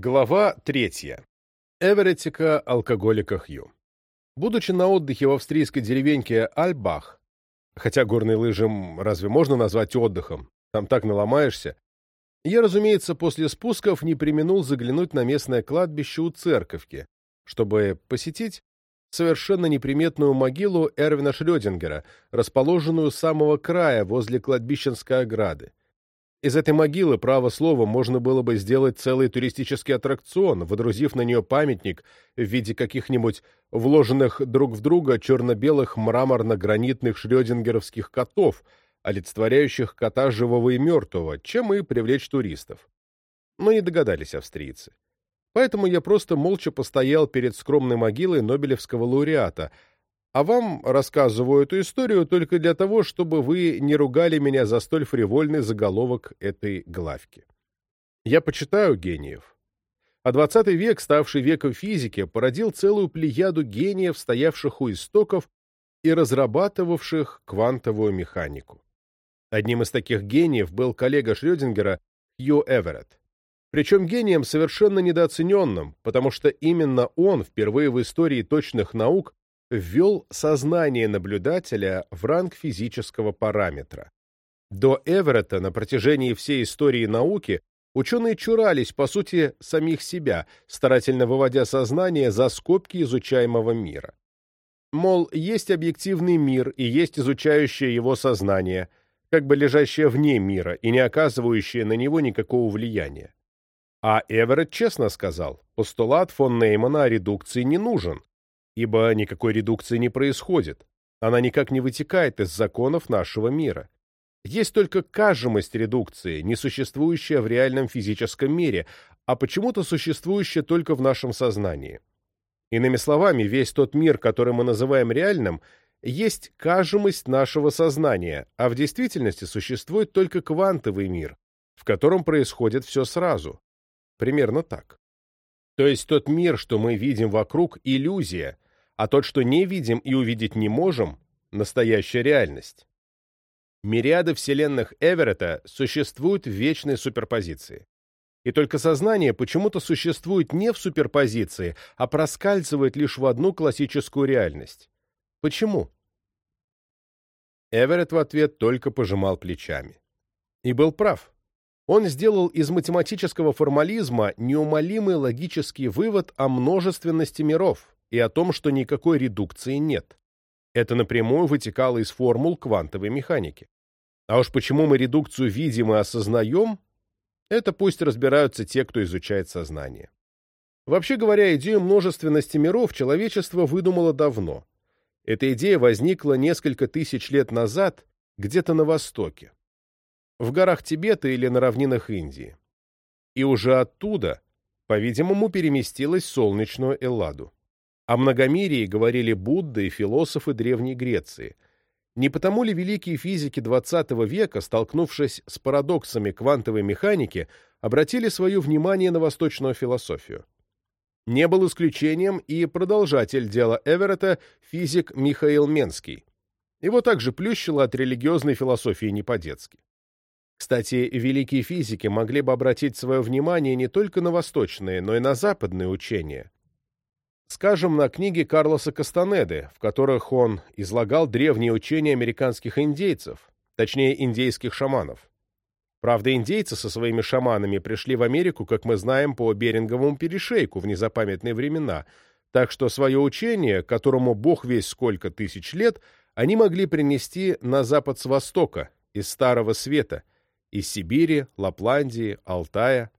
Глава третья. Эверетика алкоголика Хью. Будучи на отдыхе в австрийской деревеньке Альбах, хотя горные лыжи разве можно назвать отдыхом, там так наломаешься, я, разумеется, после спусков не применул заглянуть на местное кладбище у церковки, чтобы посетить совершенно неприметную могилу Эрвина Шрёдингера, расположенную с самого края возле кладбищенской ограды. Из этой могилы, право слово, можно было бы сделать целый туристический аттракцион, водрузив на нее памятник в виде каких-нибудь вложенных друг в друга черно-белых мраморно-гранитных шрёдингеровских котов, олицетворяющих кота живого и мертвого, чем и привлечь туристов. Но не догадались австрийцы. Поэтому я просто молча постоял перед скромной могилой Нобелевского лауреата, а вам рассказываю эту историю только для того, чтобы вы не ругали меня за столь фривольный заголовок этой главки. Я почитаю гениев. А XX век, ставший веком физики, породил целую плеяду гениев, стоявших у истоков и разрабатывавших квантовую механику. Одним из таких гениев был коллега Шрёдингера Хью Эверетт. Причем гением совершенно недооцененным, потому что именно он впервые в истории точных наук ввел сознание наблюдателя в ранг физического параметра. До Эверетта на протяжении всей истории науки ученые чурались, по сути, самих себя, старательно выводя сознание за скобки изучаемого мира. Мол, есть объективный мир и есть изучающее его сознание, как бы лежащее вне мира и не оказывающее на него никакого влияния. А Эверетт честно сказал, постулат фон Неймана о редукции не нужен, ибо никакой редукции не происходит, она никак не вытекает из законов нашего мира. Есть только кажемость редукции, не существующая в реальном физическом мире, а почему-то существующая только в нашем сознании. Иными словами, весь тот мир, который мы называем реальным, есть кажемость нашего сознания, а в действительности существует только квантовый мир, в котором происходит все сразу. Примерно так. То есть тот мир, что мы видим вокруг, иллюзия, а тот, что не видим и увидеть не можем, настоящая реальность. Мириады вселенных Эверетта существуют в вечной суперпозиции. И только сознание почему-то существует не в суперпозиции, а проскальзывает лишь в одну классическую реальность. Почему? Эверетт в ответ только пожимал плечами. И был прав. Он сделал из математического формализма неумолимый логический вывод о множественности миров, и о том, что никакой редукции нет. Это напрямую вытекало из формул квантовой механики. А уж почему мы редукцию видим и осознаем, это пусть разбираются те, кто изучает сознание. Вообще говоря, идею множественности миров человечество выдумало давно. Эта идея возникла несколько тысяч лет назад где-то на Востоке, в горах Тибета или на равнинах Индии. И уже оттуда, по-видимому, переместилась солнечную Элладу. О многомирии говорили Будда и философы Древней Греции. Не потому ли великие физики XX века, столкнувшись с парадоксами квантовой механики, обратили свое внимание на восточную философию? Не был исключением и продолжатель дела Эверетта, физик Михаил Менский. Его также плющило от религиозной философии не по-детски. Кстати, великие физики могли бы обратить свое внимание не только на восточные, но и на западные учения, Скажем, на книги Карлоса Кастанеды, в которых он излагал древние учения американских индейцев, точнее, индейских шаманов. Правда, индейцы со своими шаманами пришли в Америку, как мы знаем, по Беринговому перешейку в незапамятные времена, так что свое учение, которому бог весь сколько тысяч лет, они могли принести на запад с востока, из Старого Света, из Сибири, Лапландии, Алтая.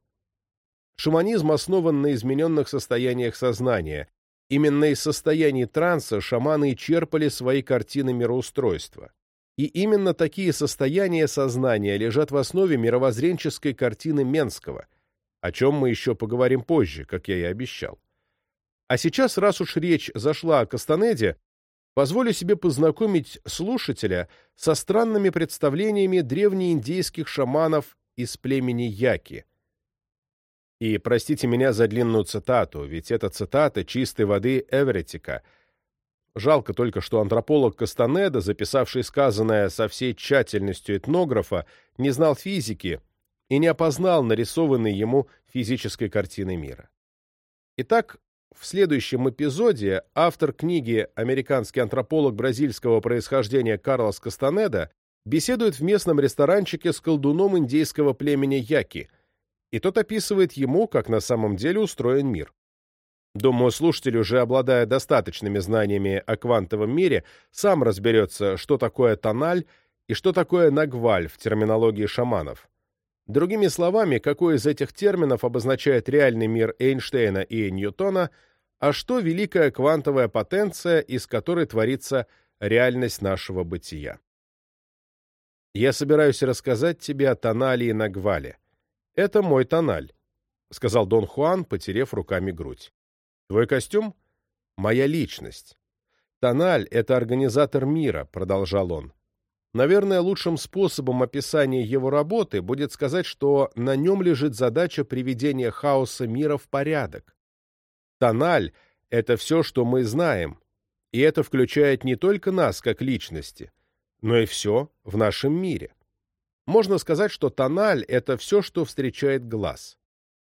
Шаманизм основан на измененных состояниях сознания, Именно из состояний транса шаманы черпали свои картины мироустройства. И именно такие состояния сознания лежат в основе мировоззренческой картины Менского, о чем мы еще поговорим позже, как я и обещал. А сейчас, раз уж речь зашла о Кастанеде, позволю себе познакомить слушателя со странными представлениями древнеиндейских шаманов из племени Яки, и простите меня за длинную цитату, ведь это цитата чистой воды Эверетика. Жалко только, что антрополог Кастанеда, записавший сказанное со всей тщательностью этнографа, не знал физики и не опознал нарисованной ему физической картины мира. Итак, в следующем эпизоде автор книги американский антрополог бразильского происхождения Карлос Кастанеда беседует в местном ресторанчике с колдуном индейского племени Яки, и тот описывает ему, как на самом деле устроен мир. Думаю, слушатель, уже обладая достаточными знаниями о квантовом мире, сам разберется, что такое тональ и что такое нагваль в терминологии шаманов. Другими словами, какой из этих терминов обозначает реальный мир Эйнштейна и Ньютона, а что великая квантовая потенция, из которой творится реальность нашего бытия. Я собираюсь рассказать тебе о тонале и нагвале. Это мой тональ, — сказал Дон Хуан, потерев руками грудь. Твой костюм — моя личность. Тональ — это организатор мира, — продолжал он. Наверное, лучшим способом описания его работы будет сказать, что на нем лежит задача приведения хаоса мира в порядок. Тональ — это все, что мы знаем, и это включает не только нас как личности, но и все в нашем мире. Можно сказать, что тональ — это все, что встречает глаз.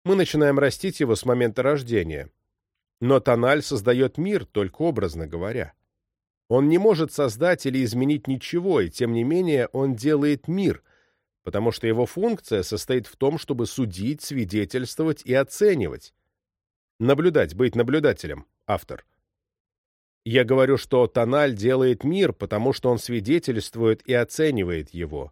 Мы начинаем растить его с момента рождения. Но тональ создает мир, только образно говоря. Он не может создать или изменить ничего, и тем не менее он делает мир, потому что его функция состоит в том, чтобы судить, свидетельствовать и оценивать. Наблюдать, быть наблюдателем, автор. Я говорю, что Тональ делает мир, потому что он свидетельствует и оценивает его.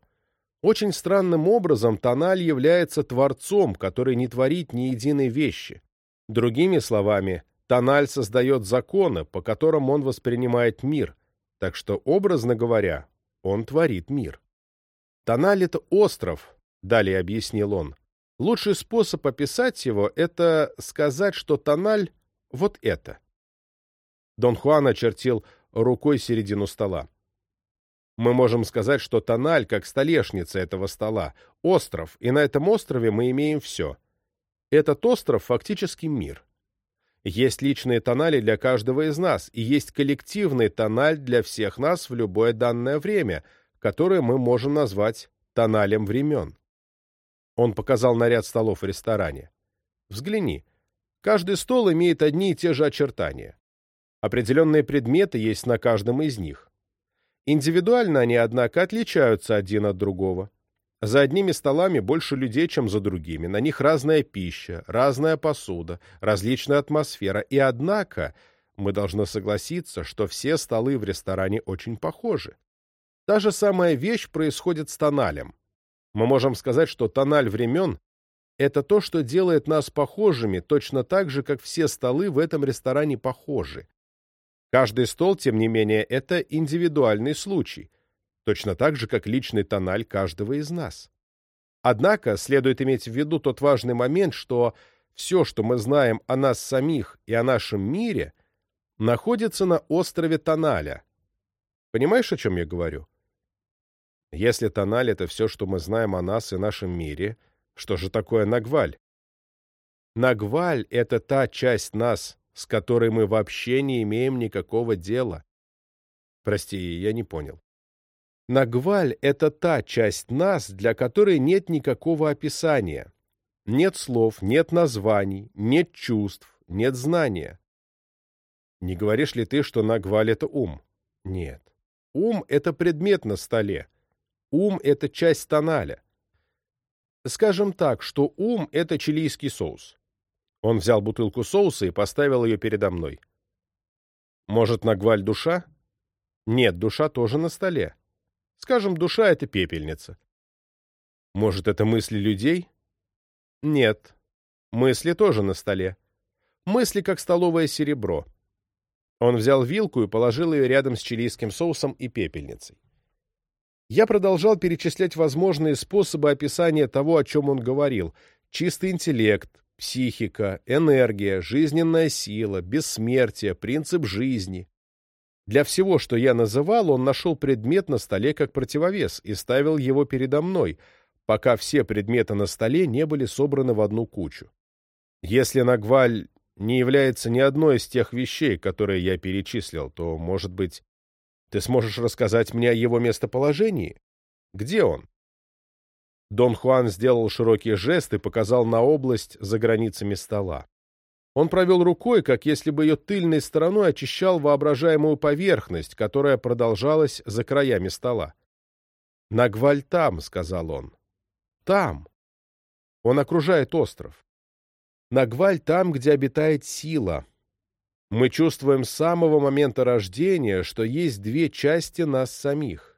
Очень странным образом Тональ является творцом, который не творит ни единой вещи. Другими словами, Тональ создает законы, по которым он воспринимает мир, так что, образно говоря, он творит мир. Тональ — это остров, далее объяснил он. Лучший способ описать его — это сказать, что Тональ — вот это. Дон Хуан очертил рукой середину стола. Мы можем сказать, что тональ как столешница этого стола, остров, и на этом острове мы имеем все. Этот остров фактически мир. Есть личные тонали для каждого из нас, и есть коллективный тональ для всех нас в любое данное время, которое мы можем назвать тоналем времен. Он показал на ряд столов в ресторане. Взгляни. Каждый стол имеет одни и те же очертания. Определенные предметы есть на каждом из них. Индивидуально они, однако, отличаются один от другого. За одними столами больше людей, чем за другими. На них разная пища, разная посуда, различная атмосфера. И однако мы должны согласиться, что все столы в ресторане очень похожи. Та же самая вещь происходит с тоналем. Мы можем сказать, что тональ времен — это то, что делает нас похожими, точно так же, как все столы в этом ресторане похожи. Каждый стол, тем не менее, это индивидуальный случай, точно так же, как личный тональ каждого из нас. Однако следует иметь в виду тот важный момент, что все, что мы знаем о нас самих и о нашем мире, находится на острове Тоналя. Понимаешь, о чем я говорю? Если Тональ — это все, что мы знаем о нас и нашем мире, что же такое Нагваль? Нагваль — это та часть нас, с которой мы вообще не имеем никакого дела. Прости, я не понял. Нагваль — это та часть нас, для которой нет никакого описания. Нет слов, нет названий, нет чувств, нет знания. Не говоришь ли ты, что Нагваль — это ум? Нет. Ум — это предмет на столе. Ум — это часть тоналя. Скажем так, что ум — это чилийский соус. Он взял бутылку соуса и поставил ее передо мной. Может, нагваль душа? Нет, душа тоже на столе. Скажем, душа — это пепельница. Может, это мысли людей? Нет. Мысли тоже на столе. Мысли, как столовое серебро. Он взял вилку и положил ее рядом с чилийским соусом и пепельницей. Я продолжал перечислять возможные способы описания того, о чем он говорил. Чистый интеллект, психика, энергия, жизненная сила, бессмертие, принцип жизни. Для всего, что я называл, он нашел предмет на столе как противовес и ставил его передо мной, пока все предметы на столе не были собраны в одну кучу. Если Нагваль не является ни одной из тех вещей, которые я перечислил, то, может быть, ты сможешь рассказать мне о его местоположении? Где он? Дон Хуан сделал широкий жест и показал на область за границами стола. Он провел рукой, как если бы ее тыльной стороной очищал воображаемую поверхность, которая продолжалась за краями стола. «Нагваль там», — сказал он. «Там». Он окружает остров. Нагваль там, где обитает сила. Мы чувствуем с самого момента рождения, что есть две части нас самих.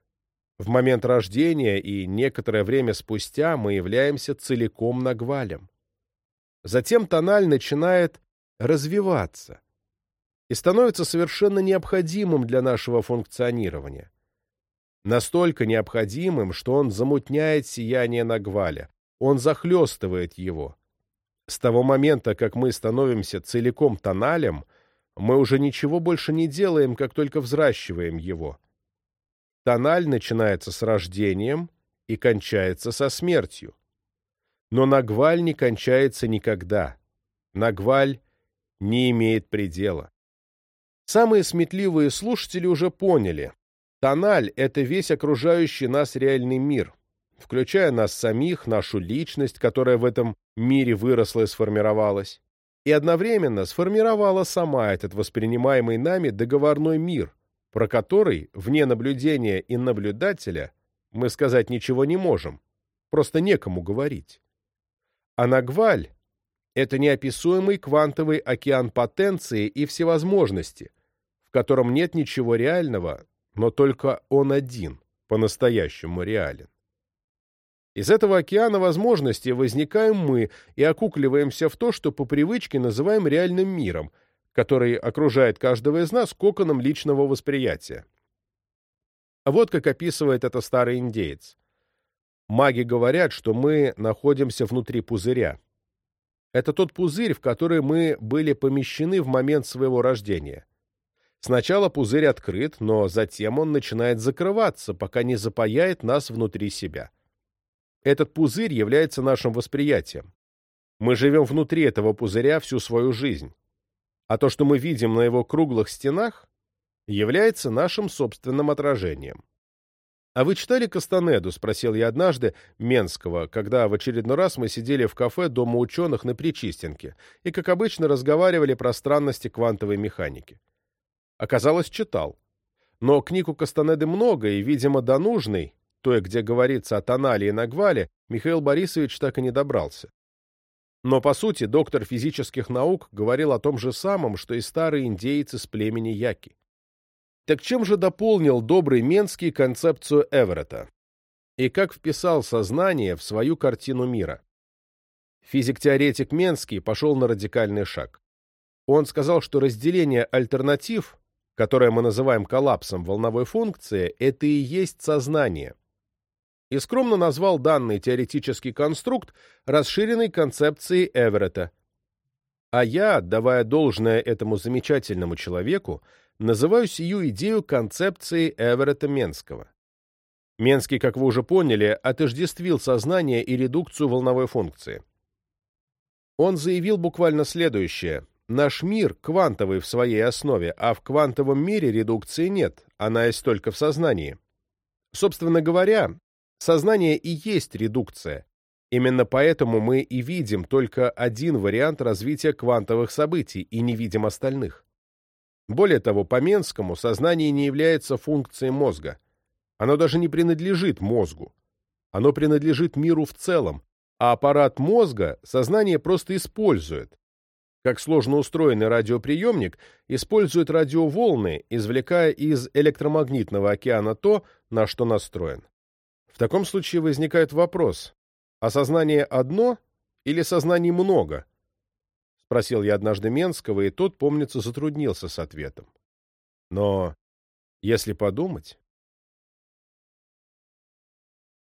В момент рождения и некоторое время спустя мы являемся целиком Нагвалем. Затем тональ начинает развиваться и становится совершенно необходимым для нашего функционирования. Настолько необходимым, что он замутняет сияние Нагваля, он захлестывает его. С того момента, как мы становимся целиком тоналем, мы уже ничего больше не делаем, как только взращиваем его. Тональ начинается с рождением и кончается со смертью. Но Нагваль не кончается никогда. Нагваль не имеет предела. Самые сметливые слушатели уже поняли. Тональ — это весь окружающий нас реальный мир, включая нас самих, нашу личность, которая в этом мире выросла и сформировалась, и одновременно сформировала сама этот воспринимаемый нами договорной мир, про который, вне наблюдения и наблюдателя, мы сказать ничего не можем, просто некому говорить. А Нагваль — это неописуемый квантовый океан потенции и всевозможности, в котором нет ничего реального, но только он один по-настоящему реален. Из этого океана возможностей возникаем мы и окукливаемся в то, что по привычке называем реальным миром, который окружает каждого из нас коконом личного восприятия. Вот как описывает это старый индеец. Маги говорят, что мы находимся внутри пузыря. Это тот пузырь, в который мы были помещены в момент своего рождения. Сначала пузырь открыт, но затем он начинает закрываться, пока не запаяет нас внутри себя. Этот пузырь является нашим восприятием. Мы живем внутри этого пузыря всю свою жизнь. А то, что мы видим на его круглых стенах, является нашим собственным отражением. «А вы читали Кастанеду?» — спросил я однажды Менского, когда в очередной раз мы сидели в кафе Дома ученых на Причистенке и, как обычно, разговаривали про странности квантовой механики. Оказалось, читал. Но книг у Кастанеды много, и, видимо, до нужной, той, где говорится о тонале и нагвале, Михаил Борисович так и не добрался. Но, по сути, доктор физических наук говорил о том же самом, что и старые индейцы с племени Яки. Так чем же дополнил добрый Менский концепцию Эверетта? И как вписал сознание в свою картину мира? Физик-теоретик Менский пошел на радикальный шаг. Он сказал, что разделение альтернатив, которое мы называем коллапсом волновой функции, это и есть сознание. И скромно назвал данный теоретический конструкт расширенной концепцией Эверетта. А я, отдавая должное этому замечательному человеку, называю сию идею концепцией Эверетта Менского. Менский, как вы уже поняли, отождествил сознание и редукцию волновой функции. Он заявил буквально следующее. Наш мир квантовый в своей основе, а в квантовом мире редукции нет, она есть только в сознании. Собственно говоря, сознание и есть редукция. Именно поэтому мы и видим только один вариант развития квантовых событий и не видим остальных. Более того, по Менскому сознание не является функцией мозга. Оно даже не принадлежит мозгу. Оно принадлежит миру в целом, а аппарат мозга сознание просто использует. Как сложно устроенный радиоприемник использует радиоволны, извлекая из электромагнитного океана то, на что настроен. Таком случае возникает вопрос, а сознание одно или сознаний много? Спросил я однажды Менского, и тот, помнится, затруднился с ответом. Но, если подумать,